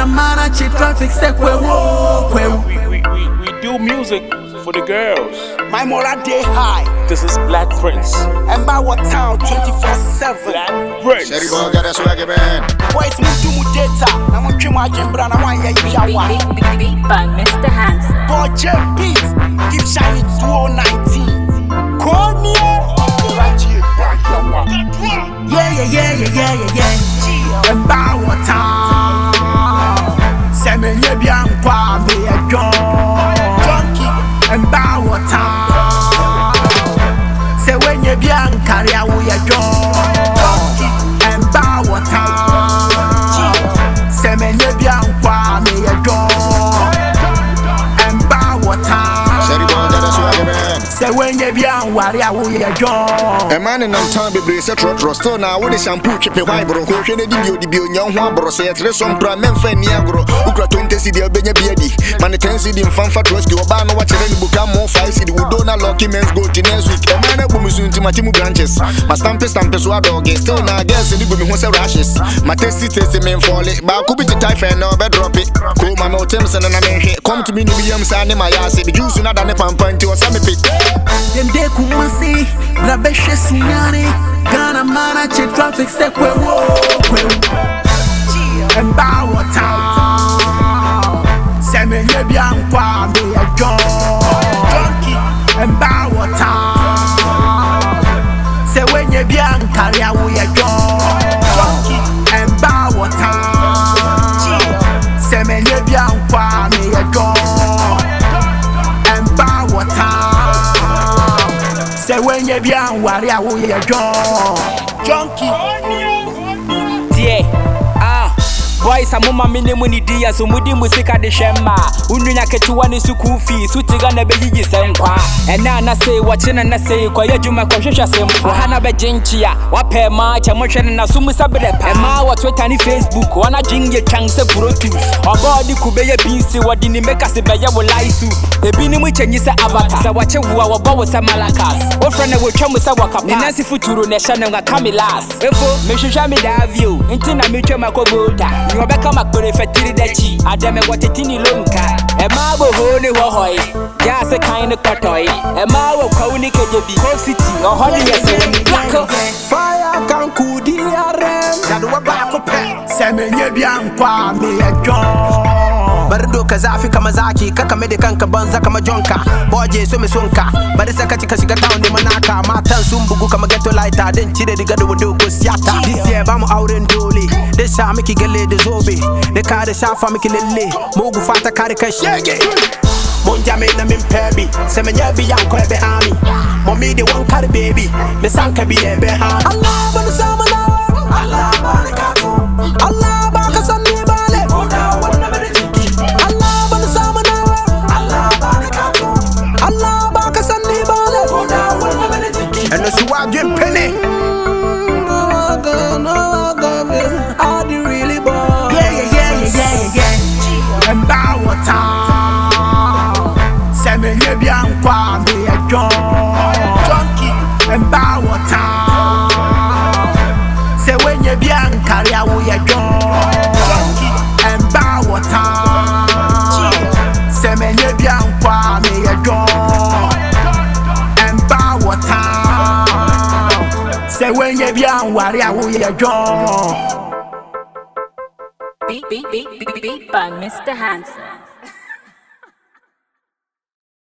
Ghana manachi traffic say kwewo kwewo. We, we, we, we do music for the girls. My moral day high. This is Black Prince. And by what town 24 7. Black Prince. Sherry boy got a swaggy man. Boys, me do mu data. Now I'm trim my jembra. Now I'm ya Beat, by Mr. Hands. Boy, J Beat. Give shiny 2019. Call me. Yeah yeah yeah yeah yeah yeah yeah. Say when you biankari a we a junkie. And by what time? Semi nye biankwa me a junkie. And by what Sherry boy got a time? swaggy man. Say when you biankari a we a junkie. A man in town bebree sɛ trɔtrɔ still na wode shampoo twipe hwan borɔ nkɔhwɛ no di bio de bio nya ho aborɔ sɛ yɛtere so mpra mɛmfa nni agorɔ wokura tonte si deɛ wobɛnya bi adi ma ne 10 cd mfamfa troski ɔbaa no wakyerɛ ne mo 5 cd wodo na lucky mens go ti next week. Ɛma no abu me so nti mate mu branches. Ma stampe so adɔge still na girls ne gu me ho sɛ rashes. Ma testi testi memfɔle baako bi gye typhoid na ɔbɛdrɔpe ko ma me wotem sɛ no na menhwe come to me no bi yam saa ne ma yɛ ase de juice no ada ne pampa nti ɔsɛ me pe Dem de kumasi, grabeshe sunyani Ghana manachi traffic se kwewo kwewo Emba wata Onye bia nkari awo yɛ dɔn Ɛnba wɔ tan Sɛmɛnye bia nkwa mi yɛ dɔn Ɛnba wɔ tan Sɛwɛnye bia nwari awo yɛ dɔn Jɔnki Diɛ. Yeah. Tie ah boys amoma me ne mu ne di so mudi mu sika de hwɛ mma wonunya ketewa ne so cool fees wotiga na bɛyiyi sɛ nkwa ɛna na sei wɔkye ne na sei kɔyɛ adwuma kɔhwehwɛ sɛ mpo ha na bɛgye nkyi a wapɛ ma kyɛ mohwɛ ne na so mu sɛ berɛ paa ɛma wɔ twitter ne facebook wɔna gyen yɛ twɛn sɛ protus ɔbɔɔ de ku bɛyɛ binsi wɔde ne makase bɛyɛ wo lai soup ebi ne mu kyɛnyi sɛ avatar sɛ wɔkye wo a wɔbɔ wo sɛ malakas. Wofrɛ no wɔtwa mu sɛ wɔkapa ne nansi futuro na ɛhyɛ no nkaka me las efo mehwehwɛ me daa vio wɔbɛka makpere fɛtiri dakyi adɛmɛ wɔtete ne lonka ɛmaa wɔ hoo ne hɔ hɔe gyaa se kan ne kɔtɔe ɛmaa wɔ kwaw ne kagya bi. Coke city ɔhɔ ne yɛ sɛ wɔni blako Fire can cool DRM. That what back up. Seme nye biankwa me a junkie Bardo kazafi kama zaki kaka banza kama boje so shiga town de manaka matan sun kama ghetto lighter. Den cire diga da this year ba mu dole sha miki gele da zobe. Da ka da shafa miki lalle mugu fata kare kai shege. Mon jame na min pebi. Se me nyabi yan ko be ami. Mommy de one carry baby. Me sanka bi e be ha Allah ba sama Emba wata Seme nye biankwa me a junkie Emba wata Se wenye biankari a we a junkie Emba wata Seme nye biankwa me a junkie Emba wata Se wenye bianwari a we a junkie Beat, beat, beat, beat, beat by Mr. Hands.